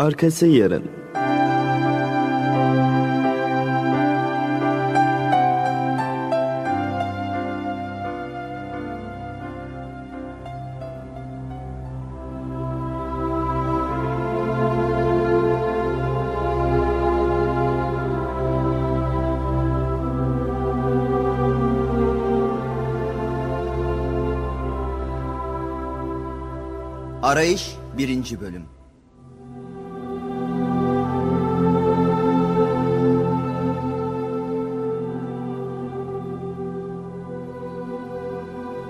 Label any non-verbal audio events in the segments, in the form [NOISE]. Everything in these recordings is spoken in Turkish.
arkası yarın. Arayış 1. Bölüm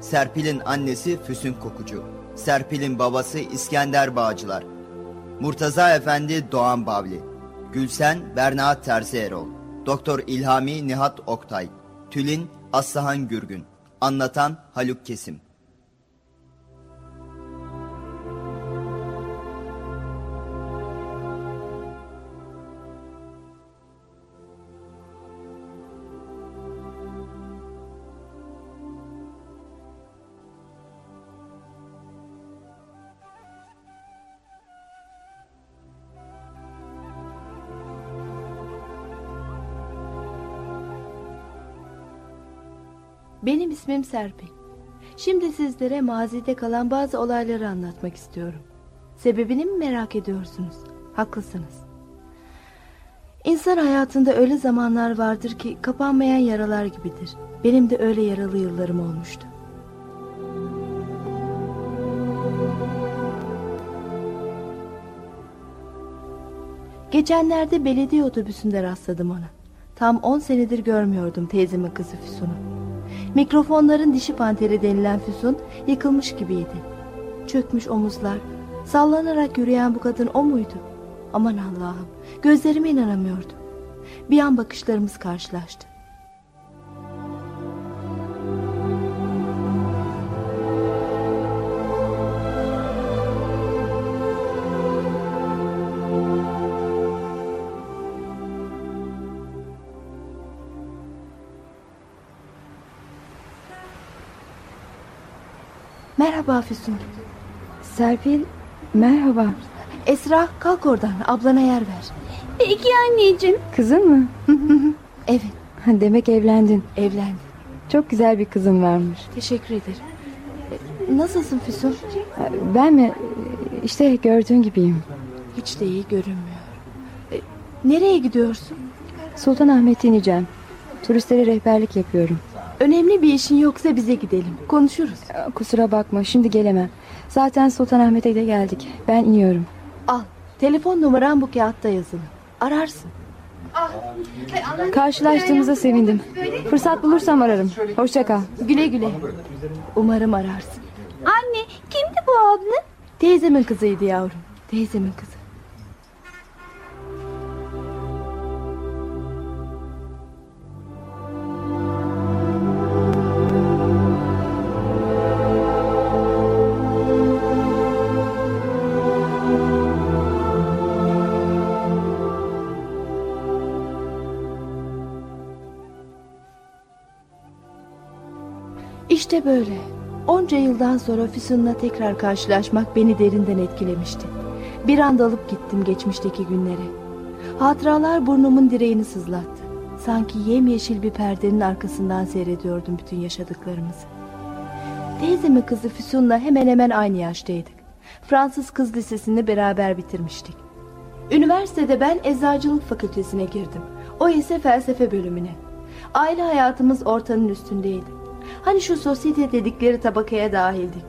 Serpil'in annesi Füsun Kokucu. Serpil'in babası İskender Bağcılar. Murtaza Efendi Doğan Bavli. Gülsen Berna Terzi Erol. Doktor İlhami Nihat Oktay. Tülin Aslıhan Gürgün. Anlatan Haluk Kesim Benim ismim Serpil. Şimdi sizlere mazide kalan bazı olayları anlatmak istiyorum. Sebebini mi merak ediyorsunuz? Haklısınız. İnsan hayatında öyle zamanlar vardır ki kapanmayan yaralar gibidir. Benim de öyle yaralı yıllarım olmuştu. Geçenlerde belediye otobüsünde rastladım ona. Tam 10 senedir görmüyordum teyzemin kızı Füsun'u. Mikrofonların dişi panteri denilen Füsun yıkılmış gibiydi. Çökmüş omuzlar, sallanarak yürüyen bu kadın o muydu? Aman Allah'ım, gözlerime inanamıyordum. Bir an bakışlarımız karşılaştı. Merhaba Füsun. Serpil merhaba. Esra kalk oradan ablana yer ver. Peki anneciğim. Kızın mı? [LAUGHS] Evet Demek evlendin. evlendi. Çok güzel bir kızın varmış. Teşekkür ederim. Nasılsın Füsun? Ben mi? İşte gördüğün gibiyim. Hiç de iyi görünmüyor. E, Nereye gidiyorsun? Sultanahmet'e ineceğim. Turistlere rehberlik yapıyorum. Önemli bir işin yoksa bize gidelim. Konuşuruz. Kusura bakma şimdi gelemem. Zaten Sultanahmet'e de geldik. Ben iniyorum. Al. Telefon numaram bu kağıtta yazılı. Ararsın. Karşılaştığımıza sevindim. Fırsat bulursam ararım. Hoşça kal. Güle güle. Umarım ararsın. Anne kimdi bu abla? Teyzemin kızıydı yavrum. Teyzemin kızı. İşte böyle. Onca yıldan sonra Füsun'la tekrar karşılaşmak beni derinden etkilemişti. Bir anda alıp gittim geçmişteki günlere. Hatıralar burnumun direğini sızlattı. Sanki yemyeşil bir perdenin arkasından seyrediyordum bütün yaşadıklarımızı. Teyzemin kızı Füsun'la hemen hemen aynı yaştaydık. Fransız kız lisesini beraber bitirmiştik. Üniversitede ben eczacılık fakültesine girdim. O ise felsefe bölümüne. Aile hayatımız ortanın üstündeydi. Hani şu sosyete dedikleri tabakaya dahildik.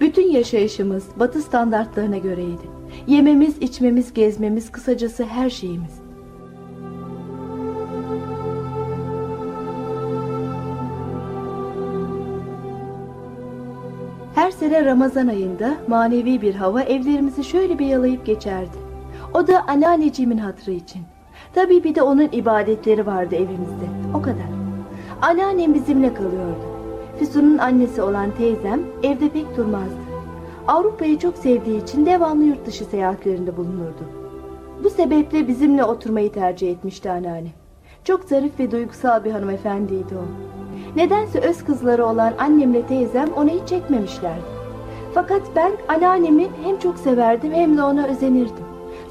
Bütün yaşayışımız batı standartlarına göreydi. Yememiz, içmemiz, gezmemiz, kısacası her şeyimiz. Her sene Ramazan ayında manevi bir hava evlerimizi şöyle bir yalayıp geçerdi. O da anneanneciğimin hatırı için. Tabii bir de onun ibadetleri vardı evimizde. O kadar. Anneannem bizimle kalıyordu. Füsun'un annesi olan teyzem evde pek durmazdı. Avrupa'yı çok sevdiği için devamlı yurt dışı seyahatlerinde bulunurdu. Bu sebeple bizimle oturmayı tercih etmişti anneannem. Çok zarif ve duygusal bir hanımefendiydi o. Nedense öz kızları olan annemle teyzem onu hiç çekmemişlerdi. Fakat ben anneannemi hem çok severdim hem de ona özenirdim.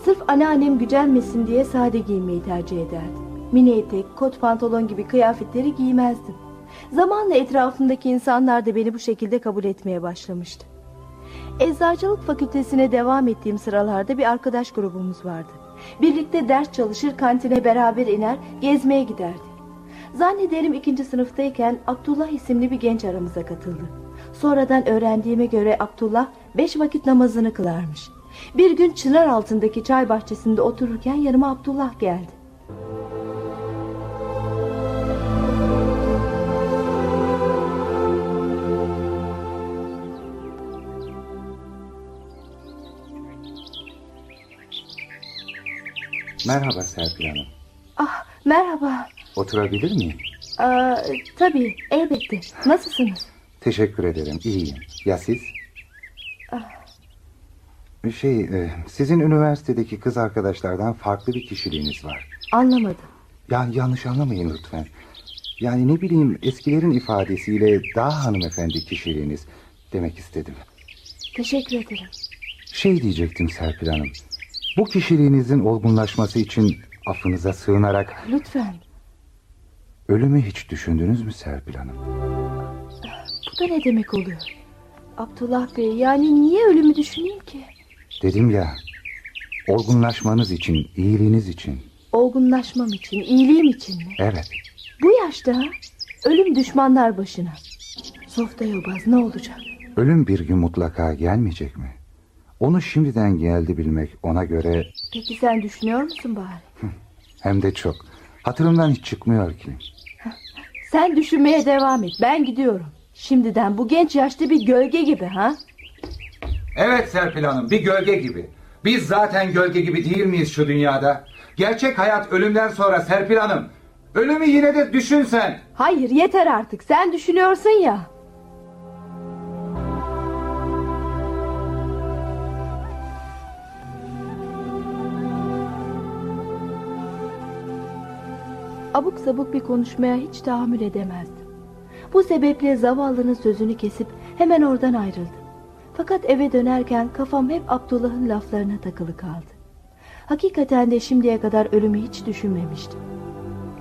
Sırf anneannem gücenmesin diye sade giymeyi tercih ederdim. Mini etek, kot pantolon gibi kıyafetleri giymezdim. Zamanla etrafımdaki insanlar da beni bu şekilde kabul etmeye başlamıştı. Eczacılık fakültesine devam ettiğim sıralarda bir arkadaş grubumuz vardı. Birlikte ders çalışır, kantine beraber iner, gezmeye giderdik. Zannederim ikinci sınıftayken Abdullah isimli bir genç aramıza katıldı. Sonradan öğrendiğime göre Abdullah beş vakit namazını kılarmış. Bir gün çınar altındaki çay bahçesinde otururken yanıma Abdullah geldi. Merhaba Serpil Hanım. Ah merhaba. Oturabilir miyim? Aa, tabii elbette. Nasılsınız? Teşekkür ederim. İyiyim. Ya siz? Şey, e, sizin üniversitedeki kız arkadaşlardan farklı bir kişiliğiniz var. Anlamadım. Yani yanlış anlamayın lütfen. Yani ne bileyim eskilerin ifadesiyle daha hanımefendi kişiliğiniz demek istedim. Teşekkür ederim. Şey diyecektim Serpil Hanım. Bu kişiliğinizin olgunlaşması için affınıza sığınarak Lütfen. ölümü hiç düşündünüz mü Serpil Hanım? Bu da ne demek oluyor? Abdullah Bey yani niye ölümü düşüneyim ki? Dedim ya, olgunlaşmanız için, iyiliğiniz için. Olgunlaşmam için, iyiliğim için mi? Evet, Bu yaşta? Ölüm düşmanlar başına. Softa yobaz ne olacak? ölüm bir gün mutlaka gelmeyecek mi? Onu şimdiden geldi bilmek ona göre Peki sen düşünüyor musun bari? hem de çok. Hatırımdan hiç çıkmıyor ki. Sen düşünmeye devam et. Ben gidiyorum. Şimdiden bu genç yaşta bir gölge gibi ha? Evet Serpil Hanım, bir gölge gibi. Biz zaten gölge gibi değil miyiz şu dünyada? Gerçek hayat ölümden sonra Serpil Hanım. Ölümü yine de düşünsen. Hayır yeter artık. Sen düşünüyorsun ya. Abuk sabuk bir konuşmaya hiç tahammül edemezdim. Bu sebeple zavallının sözünü kesip hemen oradan ayrıldım. Fakat eve dönerken kafam hep Abdullah'ın laflarına takılı kaldı. Hakikaten de şimdiye kadar ölümü hiç düşünmemiştim.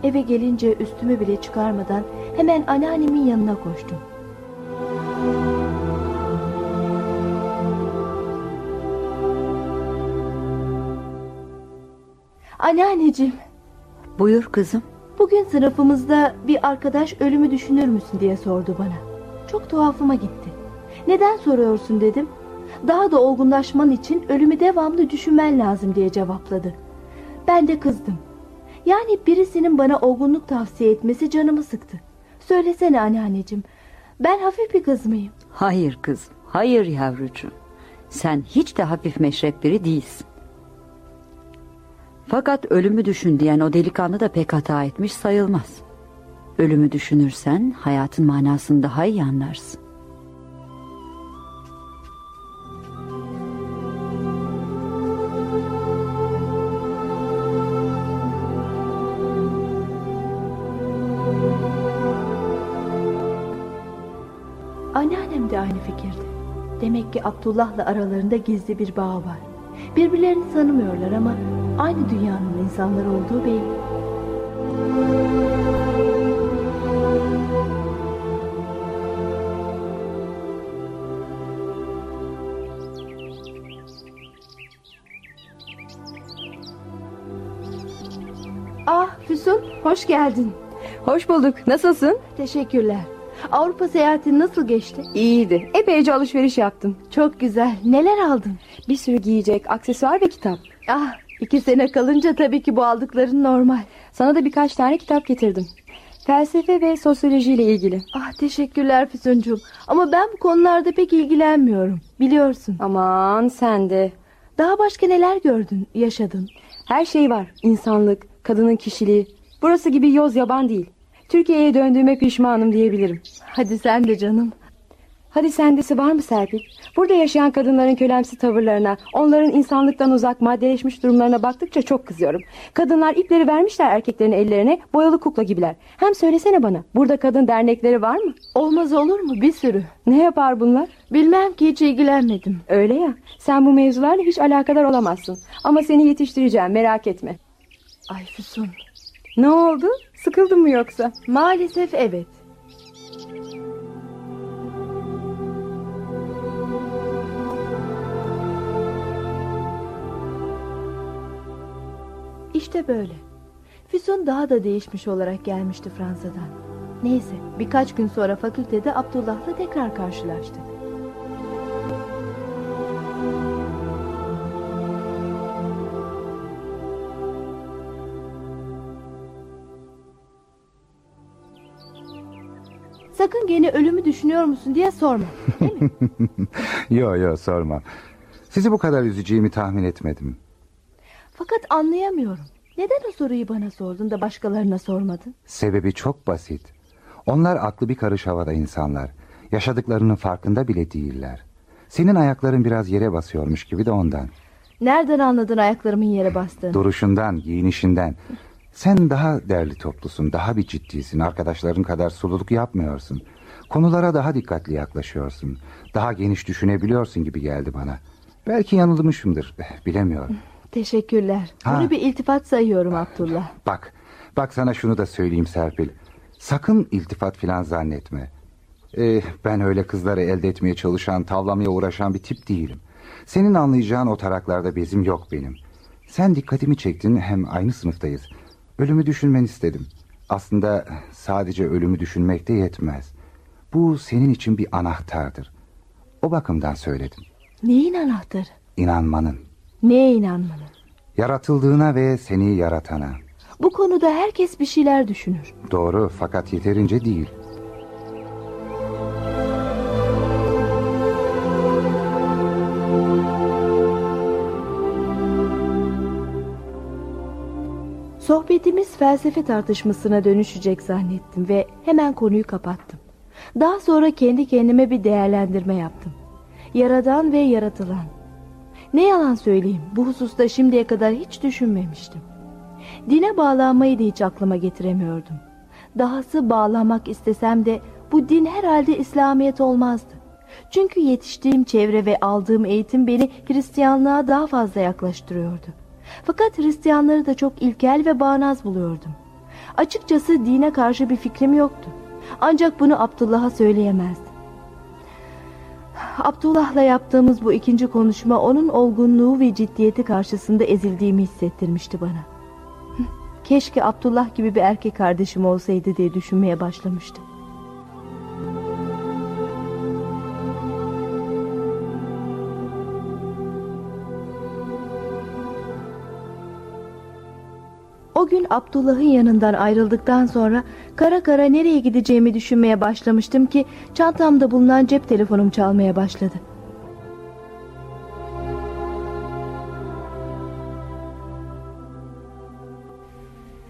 Eve gelince üstümü bile çıkarmadan hemen anneannemin yanına koştum. Anneanneciğim, Buyur kızım. Bugün sınıfımızda bir arkadaş ölümü düşünür müsün diye sordu bana. Çok tuhafıma gitti. Neden soruyorsun dedim. Daha da olgunlaşman için ölümü devamlı düşünmen lazım diye cevapladı. Ben de kızdım. Yani birisinin bana olgunluk tavsiye etmesi canımı sıktı. Söylesene anneanneciğim. Ben hafif bir kız mıyım? Hayır kızım. Hayır yavrucuğum. Sen hiç de hafif meşrep biri değilsin. Fakat ölümü düşün diyen o delikanlı da pek hata etmiş sayılmaz. Ölümü düşünürsen hayatın manasını daha iyi anlarsın. Anneannem de aynı fikirde. Demek ki Abdullah'la aralarında gizli bir bağ var. Birbirlerini tanımıyorlar ama aynı dünyanın insanları olduğu belli. Ah Füsun hoş geldin. Hoş bulduk. Nasılsın? Teşekkürler. Avrupa seyahatin nasıl geçti? İyiydi. Epeyce alışveriş yaptım. Çok güzel. Neler aldın? Bir sürü giyecek, aksesuar ve kitap. Ah, iki sene kalınca tabii ki bu aldıkların normal. Sana da birkaç tane kitap getirdim. Felsefe ve sosyoloji ile ilgili. Ah, teşekkürler Füsuncuğum. Ama ben bu konularda pek ilgilenmiyorum. Biliyorsun. Aman sen de. Daha başka neler gördün, yaşadın? Her şey var. İnsanlık, kadının kişiliği. Burası gibi yoz yaban değil. Türkiye'ye döndüğüme pişmanım diyebilirim. Hadi sen de canım. Hadi sendesi var mı Serpil? Burada yaşayan kadınların kölemsi tavırlarına, onların insanlıktan uzak maddeleşmiş durumlarına baktıkça çok kızıyorum. Kadınlar ipleri vermişler erkeklerin ellerine, boyalı kukla gibiler. Hem söylesene bana, burada kadın dernekleri var mı? Olmaz olur mu? Bir sürü. Ne yapar bunlar? Bilmem ki hiç ilgilenmedim. Öyle ya, sen bu mevzularla hiç alakadar olamazsın. Ama seni yetiştireceğim, merak etme. Ay Füsun. Ne oldu? Sıkıldın mı yoksa? Maalesef evet. İşte böyle. Füsun daha da değişmiş olarak gelmişti Fransa'dan. Neyse birkaç gün sonra fakültede Abdullah'la tekrar karşılaştık. Sakın gene ölümü düşünüyor musun diye sorma. Değil mi? [LAUGHS] Yo yo sormam. Sizi bu kadar üzeceğimi tahmin etmedim. Fakat anlayamıyorum. Neden o soruyu bana sordun da başkalarına sormadın? Sebebi çok basit. Onlar aklı bir karış havada insanlar. Yaşadıklarının farkında bile değiller. Senin ayakların biraz yere basıyormuş gibi de ondan. Nereden anladın ayaklarımın yere bastığını? Duruşundan, giyinişinden. Sen daha derli toplusun, daha bir ciddisin. Arkadaşların kadar sululuk yapmıyorsun. Konulara daha dikkatli yaklaşıyorsun. Daha geniş düşünebiliyorsun gibi geldi bana. Belki yanılmışımdır, eh, bilemiyorum. Teşekkürler. Ha. Bunu bir iltifat sayıyorum Abdullah. Bak, bak sana şunu da söyleyeyim Serpil. Sakın iltifat filan zannetme. Ee, ben öyle kızları elde etmeye çalışan, tavlamaya uğraşan bir tip değilim. Senin anlayacağın o taraklarda bezim yok benim. Sen dikkatimi çektin, hem aynı sınıftayız. Ölümü düşünmeni istedim. Aslında sadece ölümü düşünmek de yetmez. Bu senin için bir anahtardır. O bakımdan söyledim. Neyin anahtarı? İnanmanın, Neye inanmalı? yaratıldığına ve seni yaratana. Bu konuda herkes bir şeyler düşünür. Doğru fakat yeterince değil. Sohbetimiz felsefe tartışmasına dönüşecek zannettim ve hemen konuyu kapattım. Daha sonra kendi kendime bir değerlendirme yaptım. Yaradan ve yaratılan. Ne yalan söyleyeyim bu hususta şimdiye kadar hiç düşünmemiştim. Dine bağlanmayı da hiç aklıma getiremiyordum. Dahası bağlanmak istesem de bu din herhalde İslamiyet olmazdı. Çünkü yetiştiğim çevre ve aldığım eğitim beni Hristiyanlığa daha fazla yaklaştırıyordu. Fakat Hristiyanları da çok ilkel ve bağnaz buluyordum. Açıkçası dine karşı bir fikrim yoktu. Ancak bunu Abdullah'a söyleyemezdim. Abdullah'la yaptığımız bu ikinci konuşma onun olgunluğu ve ciddiyeti karşısında ezildiğimi hissettirmişti bana. Keşke Abdullah gibi bir erkek kardeşim olsaydı diye düşünmeye başlamıştım. Gün Abdullah'ın yanından ayrıldıktan sonra kara kara nereye gideceğimi düşünmeye başlamıştım ki çantamda bulunan cep telefonum çalmaya başladı.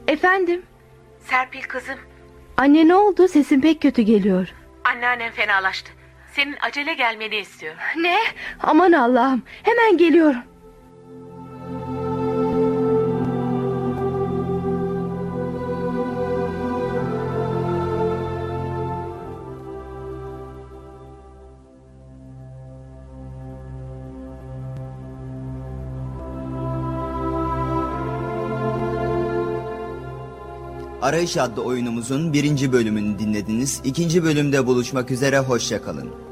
Efendim? Serpil kızım, Anne ne oldu? Sesin pek kötü geliyor. anneannen fenalaştı. Senin acele gelmeni istiyor. Ne? Aman Allah'ım. Hemen geliyorum. Arayış adlı oyunumuzun birinci bölümünü dinlediniz. İkinci bölümde buluşmak üzere, hoşçakalın.